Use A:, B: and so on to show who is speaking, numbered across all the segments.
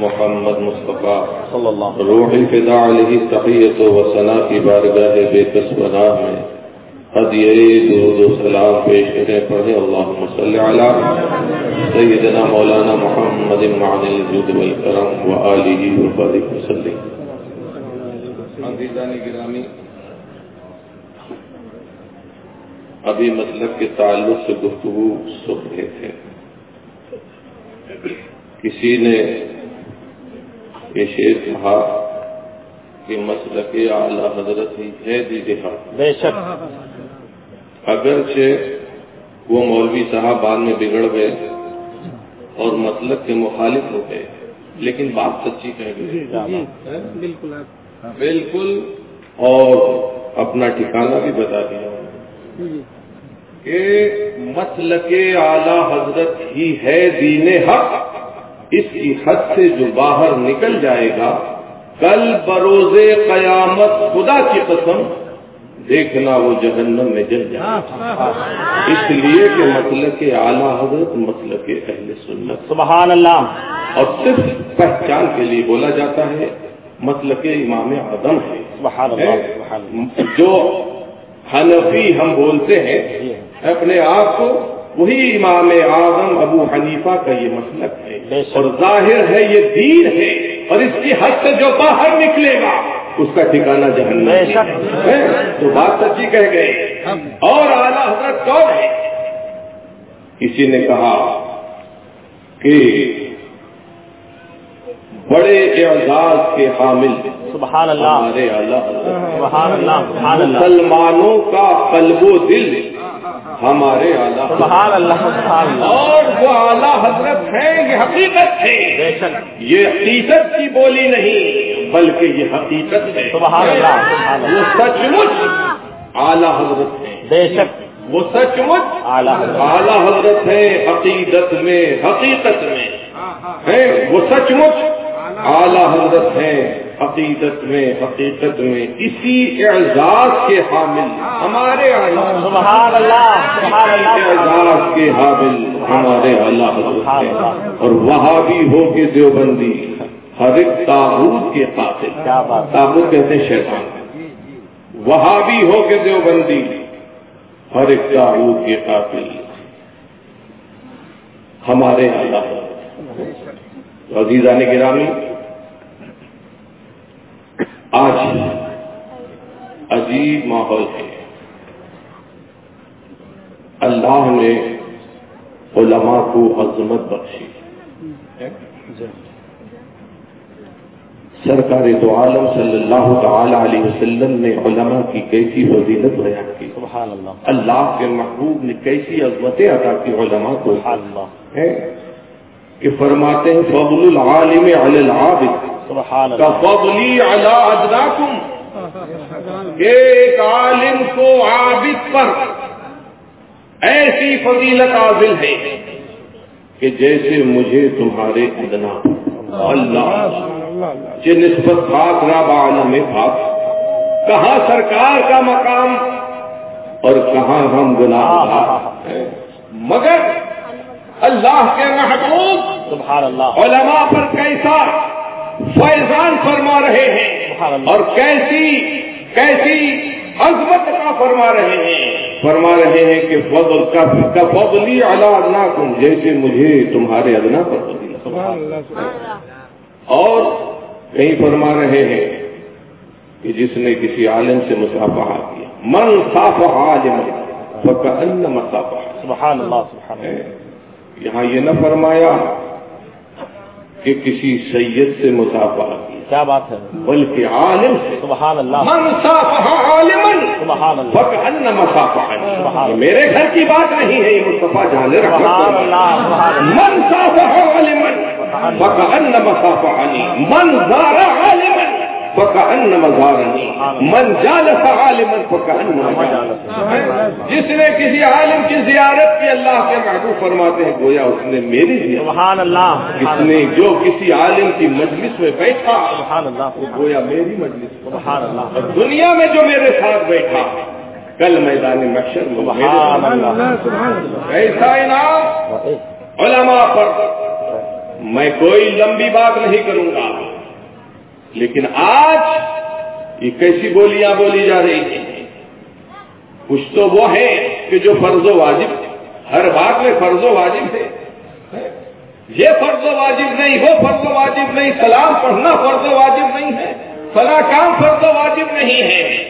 A: محمد مصطفیٰ
B: صلی اللہ
A: روح الفدا علیہ تحیت و ثنا کی بارگاہ بے کسبنا میں ہدیے درود و سلام پیش کریں پڑھے اللہم صلی علی سیدنا مولانا محمد معن الجود والکرم و آلہ و بارک وسلم۔ عزیزان گرامی ابھی مسلک کے تعلق سے گفتگو سن رہے تھے کسی نے یہ شعر کہا کہ مسلک اعلی حضرت ہی ہے دیجیے
B: بے شک۔
A: اگرچہ وہ مولوی صاحب بعد میں بگڑ گئے اور مسلک کے مخالف ہو گئے لیکن بات سچی کہہ گئی
C: بالکل۔
A: بالکل۔ اور اپنا ٹھکانہ بھی بتا دیا۔ کہ مسلک اعلی حضرت ہی ہے دین حق۔ اس کی حد سے جو باہر نکل جائے گا کل بروز قیامت خدا کی قسم دیکھنا وہ جہنم میں جل جائے گا۔ اس لیے کہ مسلک اعلی حضرت مسلک اہل سنت۔
B: سبحان اللہ۔
A: اور صرف پہچان کے لیے بولا جاتا ہے مسلک امام اعظم ہے۔
B: سبحان اللہ سبحان اللہ۔
A: جو حنفی ہم بولتے ہیں
B: جی۔
A: اپنے آپ کو وہی امام اعظم ابو حنیفہ کا یہ مسلک ہے۔ اور ظاہر ہے یہ دین ہے اور اس کی حد سے جو باہر نکلے گا اس کا ٹھکانہ جہنم ہے؟ تو بات سچی کہہ گئے۔ اور اعلیٰ حضرت کون ہے؟ کسی نے کہا کہ بڑے اعزاز کے حامل
B: سبحان اللہ۔
A: ہمارے
B: اللہ سبحان اللہ۔
A: مسلمانوں کا قلب و دل ہمارے اعلیٰ
B: سبحان اللہ سبحان اللہ۔
A: اور وہ اعلیٰ حضرت ہیں یہ حقیقت ہے۔
B: بے شک۔
A: یہ حقیقت کی بولی نہیں بلکہ یہ حقیقت ہے۔
B: سبحان اللہ سبحان
A: وہ
B: اللہ۔
A: سچ مچ اعلیٰ حضرت ہیں۔
B: بے شک۔
A: وہ سچ مچ
B: اعلیٰ حضرت۔
A: اعلیٰ حضرت ہیں عقیدت میں حقیقت میں۔ ہیں وہ سچ مچ اعلیٰ حضرت ہیں۔ عقیدت میں حقیقت میں اسی اعزاز کے حامل ہمارے اعلیٰ
B: سبحان اللہ سبحان اللہ
A: اعزاز کے حامل ہمارے اللہ حضرت اور وہاں بھی ہو کے دیوبندی ہر ایک تابوت کے قاتل۔ تابوت کہتے ہیں شیطان۔ وہاں بھی ہو کے دیوبندی ہر ایک تابوت کے قاتل۔ ہمارے اللہ۔ عزیزان گرامی آج عجیب ماحول ہے۔ اللہ نے علماء کو عظمت بخشی۔ سرکار تو عالم صلی اللہ تعالی علیہ وسلم نے علماء کی کیسی فضیلت بیان کی۔
B: سبحان اللہ
A: اللہ کے محبوب نے کیسی عظمتیں عطا کی علماء کو۔
B: سبحان اللہ
A: ہے کہ فرماتے ہیں فضل العالم علی العابد۔
B: اللہ.
A: فضلی ادناکم کہ ایک عالم کو عابد پر ایسی فضیلت عاضل ہے کہ جیسے مجھے تمہارے ادنا اللہ یہ نسبت خاک راب عالم خاک کہاں سرکار کا مقام اور کہاں ہم گناہ مگر اللہ کے محبوب
B: سبحان اللہ.
A: علماء پر کیسا فیضان فرما رہے ہیں اور کیسی کیسی عظمت کا فرما رہے ہیں۔ فرما رہے ہیں کہ فضل کا فضلی علی ادناکم جیسے مجھے تمہارے ادنا پر اور کہیں فرما رہے ہیں کہ جس نے کسی عالم سے مسافہ کیا۔ من صاف عالم فکأن مسافہ
B: سبحان اللہ سبحان اللہ۔
A: یہاں یہ نہ فرمایا کہ کسی سید سے مسافہ کیا
B: کیا بات ہے؟
A: بلکہ عالم سے۔
B: سبحان اللہ۔
A: من صافہ عالمن
B: سبحان اللہ۔
A: فکأن مسافہ
B: سبحان
A: یہ میرے گھر کی بات نہیں ہے یہ مصطفیٰ جانے
B: سبحان اللہ سبحان اللہ۔
A: من صافہ عالمن فکأن مسافہ من زار عالمن فکأن مزارنی من جالس عالمن فکأن مجالس جس نے کسی عالم کی زیارت کی اللہ کے محبوب فرماتے ہیں گویا اس نے میری زیارت
B: سبحان اللہ.
A: کس نے جو کسی عالم کی مجلس میں بیٹھا
B: سبحان اللہ.
A: وہ گویا میری مجلس
B: سبحان اللہ.
A: دنیا میں جو میرے ساتھ بیٹھا کل میدان محشر میں
B: سبحان اللہ.
A: ایسا انعام علماء پر میں کوئی لمبی بات نہیں کروں گا۔ لیکن آج یہ کیسی بولیاں بولی جا رہی ہیں؟ کچھ تو وہ ہے کہ جو فرض و واجب ہر بات میں فرض و واجب ہے۔ یہ فرض و واجب نہیں، وہ فرض و واجب نہیں۔ سلام پڑھنا فرض و واجب نہیں ہے۔ فلاں کام فرض و واجب نہیں ہے۔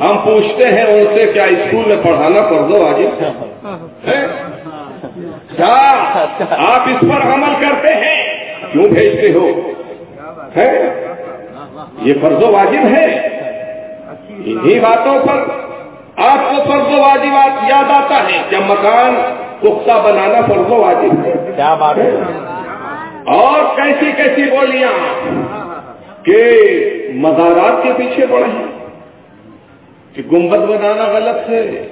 A: ہم پوچھتے ہیں ان سے کیا اسکول میں پڑھانا فرض و واجب ہے؟ کیا اچھا، آپ اس پر عمل کرتے ہیں۔ کیوں بھیجتے ہو؟ ہے؟ یہ فرض و واجب ہے۔ انہی باتوں پر آپ کو فرض و واجبات یاد آتا ہے۔ جب مکان پختہ بنانا فرض و واجب ہے۔
B: کیا بات ہے؟
A: اور کیسی کیسی بولیاں کہ مزارات کے پیچھے پڑے ہیں کہ گنبد بنانا غلط ہے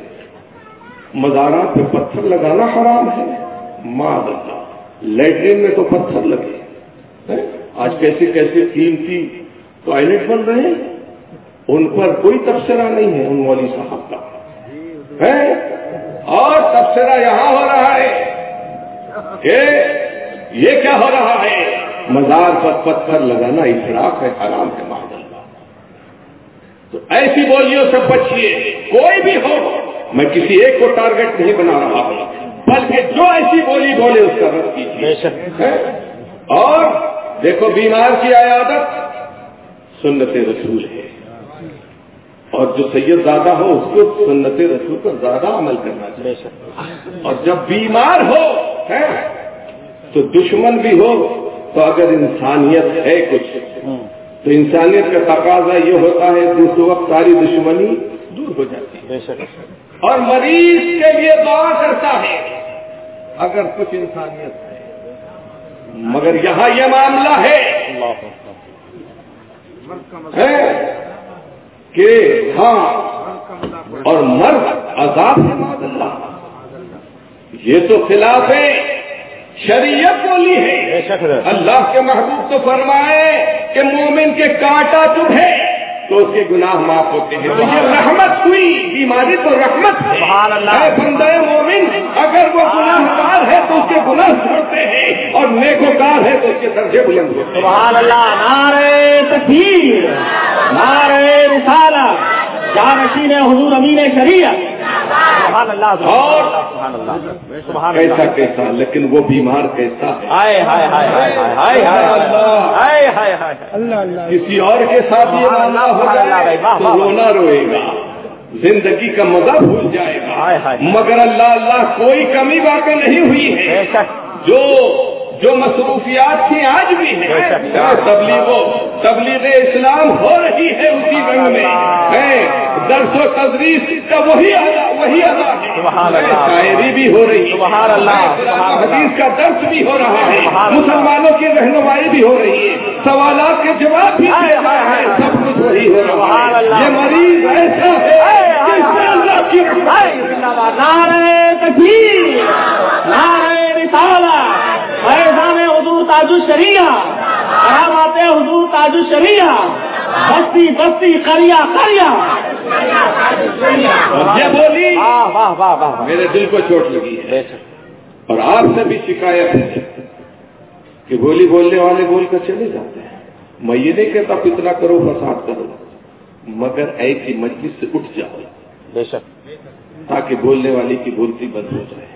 A: مزارات پہ پتھر لگانا حرام ہے۔ ماں اللہ لیٹرین میں تو پتھر لگے؟ آج کیسے کیسے قیمتی ٹوائلٹ بن رہے ہیں؟ ان پر کوئی تبصرہ نہیں ہے ان والی صاحب کا۔ ہے؟ اور تبصرہ یہاں ہو رہا ہے۔ کہ یہ کیا ہو رہا ہے؟ مزار پر پتھر لگانا اسراف ہے حرام ہے اللہ۔ تو ایسی بولیوں سے بچیے کوئی بھی ہو میں کسی ایک کو ٹارگٹ نہیں بنا رہا ہوں بلکہ جو ایسی بولی بولے اس کا رد کیجیے؟ اور دیکھو بیمار کی عیادت سنت رسول ہے۔ اور جو سید زیادہ ہو اس کو سنت رسول پر زیادہ عمل کرنا چاہیے۔ اور جب بیمار ہو تو دشمن بھی ہو تو اگر انسانیت ہے کچھ تو انسانیت کا تقاضا یہ ہوتا ہے کہ اس وقت ساری دشمنی دور ہو جاتی ہے۔ اور مریض کے لیے دعا کرتا ہے اگر کچھ انسانیت ہے۔ مگر یہاں یہ معاملہ ہے۔ ہے کہ ہاں اور مرد عذاب ہے معاذ اللہ۔ یہ تو خلاف ہے شریعت بولی ہے۔ اللہ کے محبوب تو فرمائے کہ مومن کے کانٹا چبھے تو اس کے گناہ معاف ہوتے ہیں۔ تو یہ رحمت ہوئی بیماری تو رحمت ہے۔ بندہ مومن اگر وہ گناہ کار ہے تو اس کے گناہ چھوڑتے ہیں اور نیکوکار ہے تو اس کے درجے بلند ہوتے ہیں۔
B: سبحان اللہ نعرے! تکبیر نعرے رسالت جانشین حضور امین شریعت سبحان اللہ
A: اور
B: سبحان اللہ سبحان
A: کیسا کیسا لیکن وہ بیمار کیسا ہے
B: ہائے ہائے ہائے ہائے ہائے ہائے ہائے ہائے ہائے
A: کسی اور کے ساتھ یہ معاملہ ہو جائے تو رونا روئے گا زندگی کا مزہ بھول جائے گا۔ مگر اللہ اللہ کوئی کمی واقع نہیں ہوئی ہے جو جو مصروفیات تھی آج بھی ہیں۔ تبلیغ تبلیغ اسلام ہو رہی ہے اسی رنگ میں درس و تدریس کا وہی ادا وہی ادا۔ شاعری بھی ہو رہی ہے
B: سبحان اللہ،۔
A: حدیث کا درس بھی ہو رہا ہے۔ مسلمانوں کی رہنمائی بھی ہو رہی ہے سوالات کے جواب بھی رہا ہے۔ سب کچھ وہی ہو رہا ہے۔ یہ مریض ایسا ہے اللہ کی
B: تکبیر نعرے رسالت فیضان حضور تاج الشریعہ۔ کرامات حضور تاج الشریعہ۔ بستی بستی کریا کریا
A: یہ بولی۔
B: واہ واہ واہ واہ
A: میرے دل کو چوٹ لگی ہے۔ اور آپ سے بھی شکایت ہے کہ بولی بولنے والے بول کر چلے جاتے ہیں۔ میں یہ نہیں کہتا فتنہ کرو فساد کرو۔ مگر ایسی مجلس سے اٹھ جاؤ۔
B: بے شک۔
A: تاکہ بولنے والی کی بولتی بند ہو جائے۔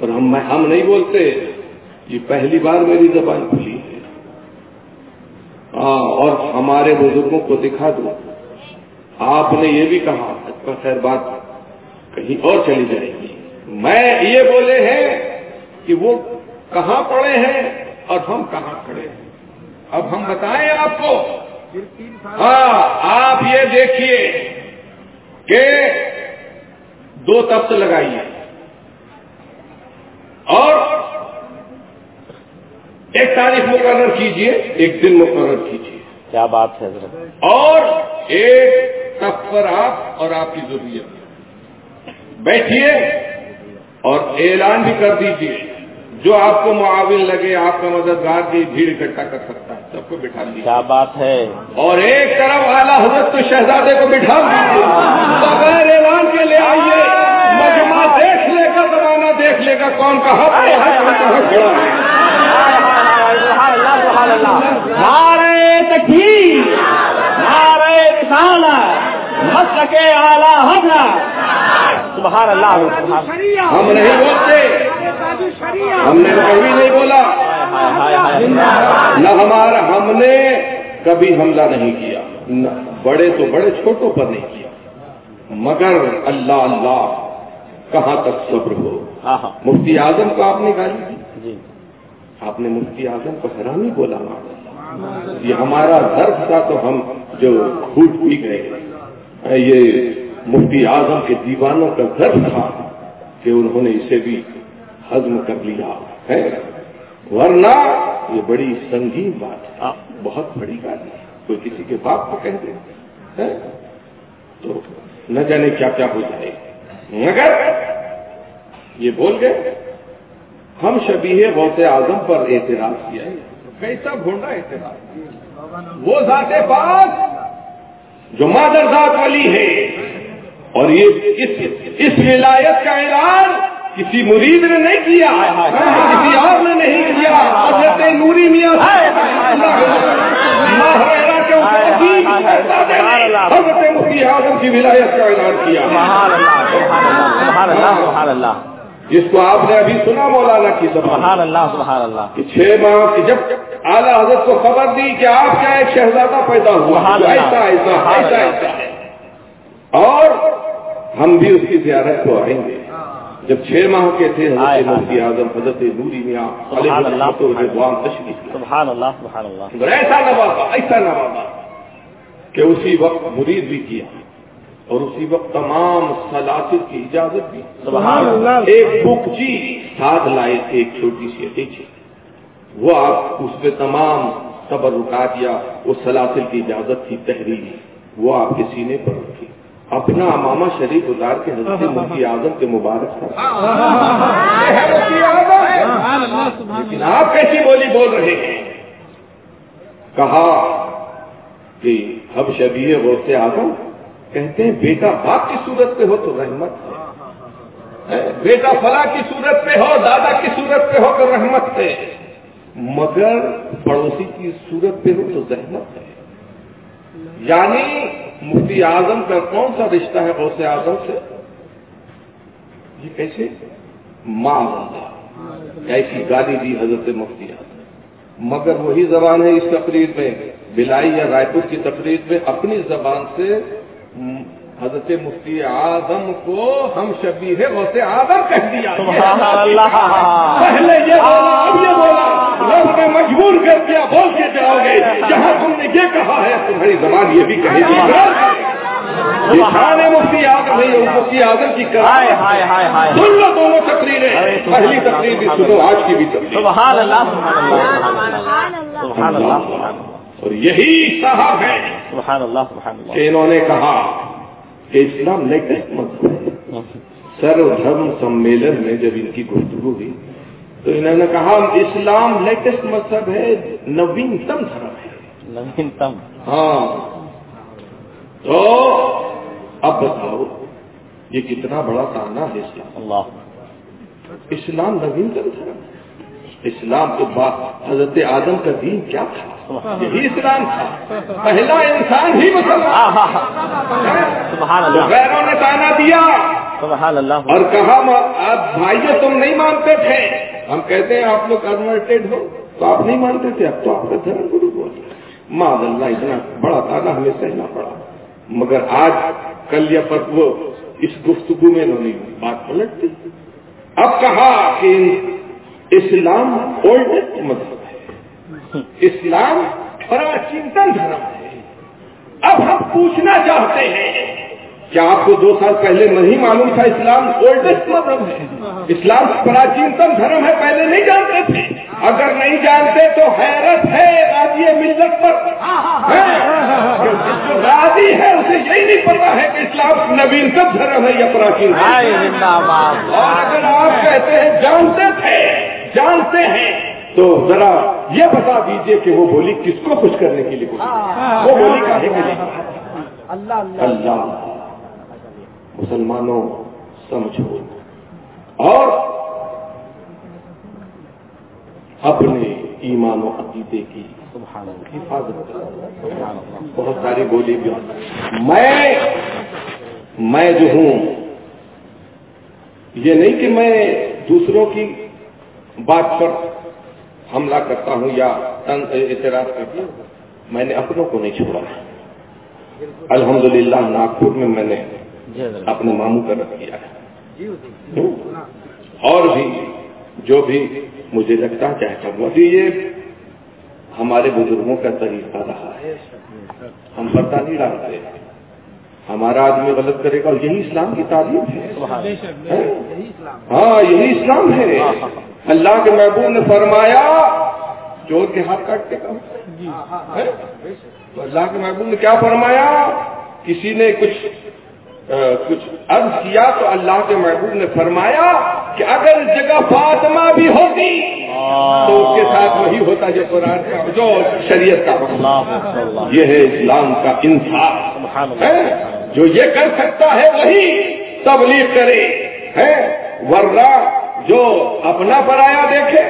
A: اور ہم ہم نہیں بولتے۔ یہ پہلی بار میری زبان کھلی ہے۔ ہاں اور ہمارے بزرگوں کو دکھا دو آپ نے یہ بھی کہا اچھا خیر بات، کہیں اور چلی جائے گی۔ میں یہ بولے ہیں کہ وہ کہاں پڑے ہیں اور ہم کہاں کھڑے ہیں۔ اب ہم بتائیں آپ کو۔ ہاں آپ یہ دیکھیے کہ دو تخت لگائیے اور ایک تاریخ مقرر کیجیے ایک دن مقرر کیجیے
B: کیا بات ہے حضرت
A: اور ایک تخت پر آپ اور آپ کی ضروریت بیٹھیے اور اعلان بھی کر دیجیے جو آپ کو معاون لگے آپ کا مددگار کی بھیڑ اکٹھا کر سکتا ہے سب کو بٹھا دیجیے
B: کیا بات ہے
A: اور ایک طرف اعلیٰ حضرت تو شہزادے کو بٹھا دیجیے بغیر اعلان کے لے آئیے مجمع دیکھ لے گا زمانہ دیکھ لے گا کون کہاں
B: تکبیر رسالت مسلک اعلی حضرت سبحان اللہ
A: ہم نہیں بولتے ہم نے کبھی نہیں بولا نہ ہمارا ہم نے کبھی حملہ نہیں کیا بڑے تو بڑے چھوٹوں پر نہیں کیا۔ مگر اللہ اللہ کہاں تک صبر ہو؟
B: ہاں ہاں۔
A: مفتی اعظم کو آپ نے گالی آپ نے مفتی اعظم کو حرامی بولا۔ یہ ہمارا درد تھا تو ہم جو پھوٹ پی گئے۔ یہ مفتی اعظم کے دیوانوں کا درد تھا کہ انہوں نے اسے بھی ہضم کر لیا، ہے؟ ورنہ یہ بڑی سنگین بات ہے۔ بہت بڑی بات ہے۔ کوئی کسی کے باپ کو کہہ دے تو نہ جانے کیا کیا ہو جائے۔ مگر یہ بول گئے۔ ہم شبیہ غوث اعظم پر اعتراض کیا۔ ہے کیسا بھونڈا اعتراض؟ وہ ذات پاک جو مادر ذات والی ہے۔ اور یہ اس اس ولایت کا اعلان کسی مرید نے نہیں کیا۔ کسی اور نے نہیں کیا۔ حضرت نوری میاں حضرت مفتی اعظم کی ولایت کا اعلان کیا۔ جس کو آپ نے ابھی سنا مولانا کی
B: سبحان اللہ سبحان اللہ
A: کہ چھ ماہ کی جب اعلیٰ حضرت کو خبر دی کہ آپ کیا ایک شہزادہ پیدا ہوا۔ ایسا ایسا ایسا۔ ایسا اور ہم بھی اس کی زیارت کو آئیں گے جب چھ ماہ کے تھے حضرت مفتی اعظم حضرت نوری میاں
B: سبحان اللہ۔ سبحان اللہ سبحان اللہ
A: ایسا نوازا ایسا نوازا کہ اسی وقت مرید بھی کیا اور اسی وقت تمام سلاسل کی اجازت بھی۔
B: سبحان اللہ۔
A: ایک بک جی ساتھ لائے تھے ایک چھوٹی سی اٹیچی۔ وہ آپ اس پہ تمام صبر رکا دیا وہ سلاسل کی اجازت تھی تحریری وہ آپ کے سینے پر رکھی۔ اپنا امامہ شریف اتار کے حضرت مفتی اعظم کے مبارک تھا لیکن آپ کیسی بولی بول رہے ہیں؟ کہا کہ ہم شبیہ غوث اعظم کہتے ہیں بیٹا باپ کی صورت پہ ہو تو رحمت ہے بیٹا فلاں کی صورت پہ ہو دادا کی صورت پہ ہو تو رحمت ہے مگر پڑوسی کی صورت پہ ہو تو زحمت ہے یعنی مفتی اعظم کا کون سا رشتہ ہے غوث اعظم سے یہ کیسے ماں اللہ ایسی گالی دی حضرت مفتی اعظم مگر وہی زبان ہے اس تقریر میں بلائی یا رائے پور کی تقریر میں اپنی زبان سے حضرت مفتی اعظم کو ہم شبی ہے غوث اعظم کہہ دیا۔
B: سبحان اللہ۔
A: پہلے یہ بولا اب یہ بولا۔ رب نے مجبور کر دیا بول کے جاؤ گے۔ جہاں تم نے یہ کہا ہے تمہاری زبان یہ بھی کہے گی۔ مفتی اعظم ہے یہ مفتی اعظم کی
B: ہائے ہائے ہائے
A: سن لو دونوں تقریریں۔ پہلی تقریر بھی سنو آج کی بھی تقریر۔
B: سبحان اللہ سبحان اللہ۔ سبحان اللہ۔ سبحان اللہ۔
A: اور یہی صاحب ہے
B: سبحان اللہ سبحان
A: کہ انہوں نے کہا کہ اسلام لیٹسٹ مذہب ہے
B: اللہ
A: سرو دھرم سمیلن میں جب ان کی گفتگو ہوئی تو انہوں نے کہا اسلام لیٹسٹ مذہب ہے؟ نوینتم دھرم ہے۔
B: نوینتم۔
A: ہاں۔ تو اب بتاؤ یہ کتنا بڑا تانا ہے اسلام؟
B: اللہ۔
A: اسلام نوینتم دھرم ہے۔ اسلام کے بعد حضرت آدم کا دین کیا تھا؟ یہی اسلام پہلا انسان ہی مسلمان۔
B: سبحان
A: تو
B: اللہ۔
A: غیروں نے تانا دیا۔
B: سبحان اللہ۔
A: اور کہا اب بھائیو تم نہیں مانتے تھے۔ ہم کہتے ہیں آپ لوگ کنورٹیڈ ہو۔ تو آپ نہیں مانتے تھے اب تو آپ کا دھرم گرو بول ماں اللہ اتنا بڑا تانا ہمیں سہنا پڑا۔ مگر آج کل یا پر وہ اس گفتگو میں انہوں نے بات پلٹ دی۔ اب کہا کہ اسلام اولڈسٹ مذہب اسلام پراچینتن دھرم ہے۔ اب ہم پوچھنا چاہتے ہیں کیا آپ کو دو سال پہلے نہیں معلوم تھا اسلام اولڈسٹ مذہب ہے؟ اسلام پراچینتم دھرم ہے پہلے نہیں جانتے تھے۔ اگر نہیں جانتے تو حیرت ہے راجی ملت پر۔ راضی ہے اسے یہی نہیں پتا ہے کہ اسلام نوینتم دھرم ہے یا پراچین اور اگر آپ کہتے ہیں جانتے تھے جانتے ہیں تو ذرا یہ بتا دیجیے کہ وہ بولی کس کو خوش کرنے کے لیے بولی وہ بولی کے لیے اللہ مسلمانوں سمجھو۔ اور اپنے ایمان و عقیدے کی حفاظت بہت ساری بولی بھی میں میں جو ہوں یہ نہیں کہ میں دوسروں کی بات پر حملہ کرتا ہوں یا اعتراض کرتا ہوں، میں نے اپنوں کو نہیں چھوڑا۔ الحمدللہ، ناگپور میں میں نے اپنے ماموں کا رکھ کیا۔ ہے اور بھی جو بھی مجھے لگتا چاہتا ہوں یہ ہمارے بزرگوں کا طریقہ رہا ہے۔ ہم پتہ نہیں ڈالتے ہمارا آدمی غلط کرے گا اور یہی اسلام کی تعلیم ہے۔ ہاں یہی اسلام ہے۔ اللہ کے محبوب نے فرمایا چور کے ہاتھ کاٹتے کا تو اللہ کے محبوب نے کیا فرمایا؟ کسی نے کچھ کچھ عرض کیا تو اللہ کے محبوب نے فرمایا کہ اگر جگہ فاطمہ بھی ہوتی تو اس کے ساتھ وہی ہوتا جو قرآن کا جو شریعت کا یہ ہے اسلام کا انصاف. جو یہ کر سکتا ہے وہی تبلیغ کرے. ہے؟ ورنہ جو اپنا پرایا دیکھے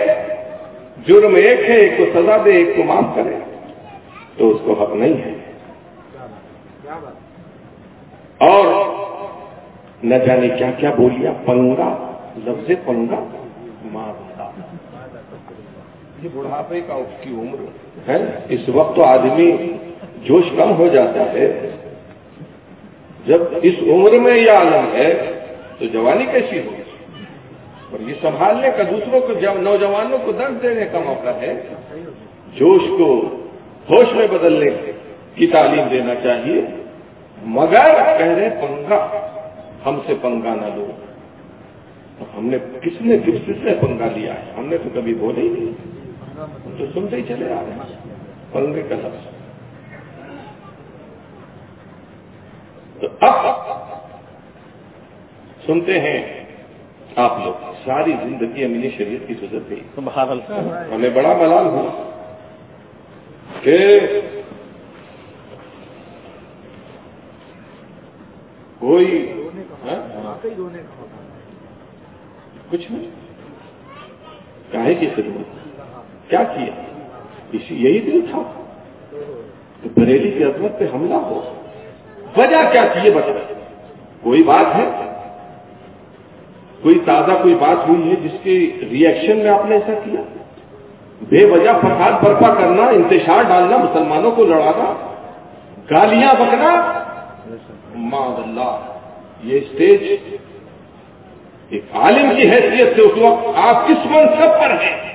A: جرم ایک ہے ایک کو سزا دے ایک کو معاف کرے تو اس کو حق نہیں ہے۔ اور نہ جانے کیا کیا بولیا پنگا لفظ پنگا مارتا یہ بڑھاپے کا اس کی عمر۔ ہے؟ اس وقت تو آدمی جوش کم ہو جاتا ہے۔ جب اس عمر میں یہ عالم ہے، تو جوانی کیسی ہوگی؟ اور یہ سنبھالنے کا دوسروں کو نوجوانوں کو درد دینے کا موقع ہے۔ جوش کو ہوش میں بدلنے کی تعلیم دینا چاہیے۔ مگر کہہ رہے پنگا۔ ہم سے پنگا نہ لو۔ ہم نے کس نے کس سے پنگا لیا ہے؟ ہم نے تو کبھی بولے ہی نہیں۔ تو سنتے ہی چلے آ رہے ہیں۔ پنگے کا لفظ تو اب سنتے ہیں آپ لوگ ساری زندگی امین شریعت کی ضرورت تھی۔ ہمیں بڑا ملال ہوا کہ کوئی ہاں؟ کچھ نہیں۔ کاہے کی خدمت؟ کیا کیا؟ اسی یہی دل تھا۔ کہ بریلی کی عظمت پہ حملہ ہو۔ وجہ کیا تھی یہ بتا کوئی بات ہے؟ کوئی تازہ کوئی بات ہوئی ہے جس کے ریئیکشن میں آپ نے ایسا کیا؟ بے وجہ فساد برپا کرنا، انتشار ڈالنا، مسلمانوں کو لڑانا، گالیاں بکنا۔ اللہ، یہ اسٹیج ایک عالم کی حیثیت سے اس وقت آپ کس منصب پر ہیں؟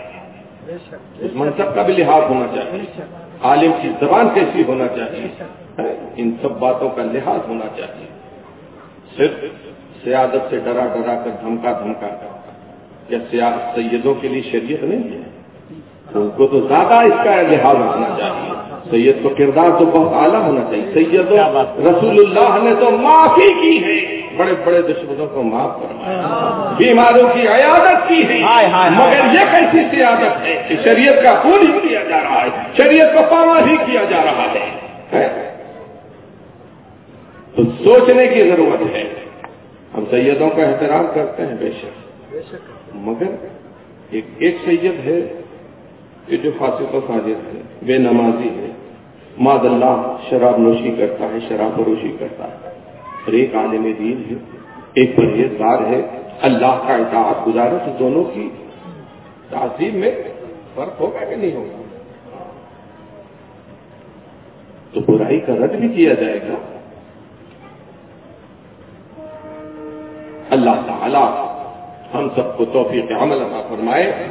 A: اس منصب کا بھی لحاظ ہونا چاہیے۔ عالم کی زبان کیسی ہونا چاہیے؟ ان سب باتوں کا لحاظ ہونا چاہیے۔ صرف سیادت سے ڈرا ڈرا کر دھمکا دھمکا کر یا سیدوں کے لیے شریعت نہیں ہے۔ ان کو تو زیادہ اس کا لحاظ رکھنا چاہیے۔ سید کو کردار تو بہت اعلیٰ ہونا چاہیے۔ سید رسول اللہ نے تو معافی کی ہے۔ بڑے بڑے دشمنوں کو معاف کرنا بیماروں کی عیادت کی ہے مگر یہ کیسی سیادت ہے کہ شریعت کا خون ہی کیا جا رہا ہے شریعت کو پاوا ہی کیا جا رہا ہے تو سوچنے کی ضرورت ہے۔ ہم سیدوں کا احترام کرتے ہیں بے شک۔ مگر ایک سید ہے کہ جو فاسق و فاجر ہے بے نمازی ہے۔ ماد اللہ شراب نوشی کرتا ہے شراب فروشی کرتا ہے۔ اور ایک عالم دین ہے، ایک پرہیزگار ہے۔ اللہ کا اطاعت گزارے تو دونوں کی تعظیم میں فرق ہوگا کہ نہیں ہوگا؟ تو برائی کا رد بھی کیا جائے گا۔ اللہ تعالی ہم سب کو توفیق عمل عطا فرمائے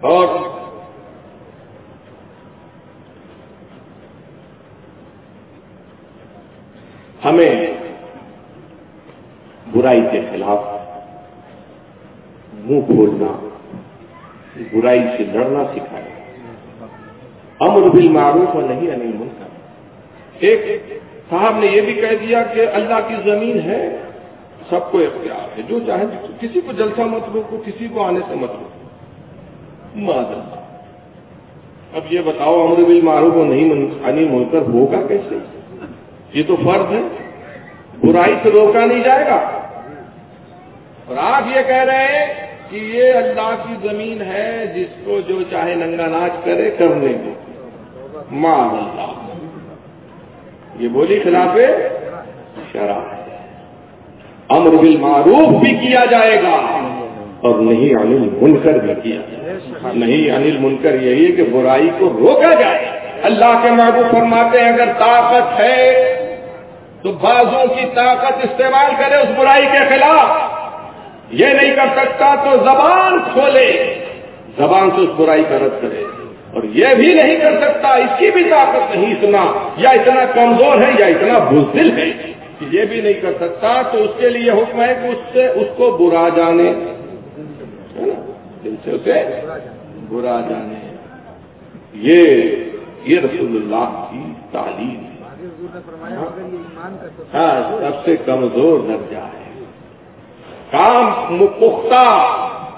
A: اور ہمیں برائی کے خلاف منہ کھولنا، برائی سے لڑنا سکھائے امر بل معروف اور نہیں انل ملک ایک صاحب نے یہ بھی کہہ دیا کہ اللہ کی زمین ہے، سب کو اختیار ہے۔ جو چاہے، کسی کو جلسہ مت روکو، کسی کو آنے سے مت روکو۔ اللہ اب یہ بتاؤ، امر بل معروف اور نہیں انل مل کر ہوگا کیسے؟ یہ تو فرض ہے۔ برائی سے روکا نہیں جائے گا۔ اور آپ یہ کہہ رہے ہیں کہ یہ اللہ کی زمین ہے جس کو جو چاہے ننگا ناچ کرے کرنے کو ماں اللہ۔ یہ بولی خلاف شرح ہے۔ امر بالمعروف بھی کیا جائے گا اور نہیں انل منکر بھی کیا جائے نہیں انل منکر یہی ہے کہ برائی کو روکا جائے۔ اللہ کے محبوب فرماتے ہیں، اگر طاقت ہے تو بازوں کی طاقت استعمال کرے اس برائی کے خلاف۔ یہ نہیں کر سکتا تو زبان کھولے۔ زبان سے اس برائی کا رد کرے۔ اور یہ بھی نہیں کر سکتا، اس کی بھی طاقت نہیں اتنا یا اتنا کمزور ہے یا اتنا بزدل ہے کہ یہ بھی نہیں کر سکتا۔ تو اس کے لیے حکم ہے کہ اس سے اس کو برا جانے۔ دل سے اسے برا جانے۔ یہ یہ رسول اللہ کی تعلیم ہاں سب سے کمزور درجہ ہے۔ کام پختہ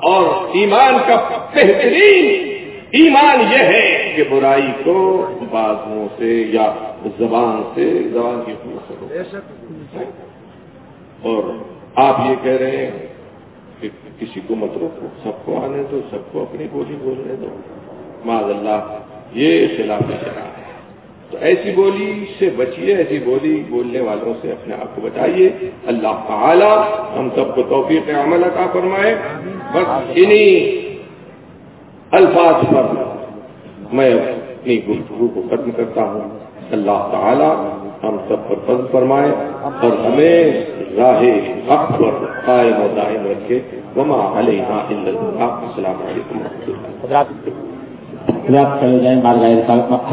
A: اور ایمان کا بہترین ایمان یہ ہے کہ برائی کو بازوں سے یا زبان سے زبان کی سے اور آپ یہ کہہ رہے ہیں کہ کسی کو مت روکو سب کو آنے دو سب کو اپنی بولی بولنے دو۔ معذ اللہ یہ خلاف شرح ہے۔ تو ایسی بولی سے بچیے، ایسی بولی بولنے والوں سے اپنے آپ کو بچائیے اللہ تعالی ہم سب کو توفیق عمل عطا فرمائے۔ بس انہیں الفاظ پر میں اپنی گفتگو کو ختم کرتا ہوں۔ اللہ تعالی ہم سب پر فضل فرمائے اور ہمیں راہ حق پر قائم و دائم رکھے۔ وما علیہ السلام علیکم و رحمۃ اللہ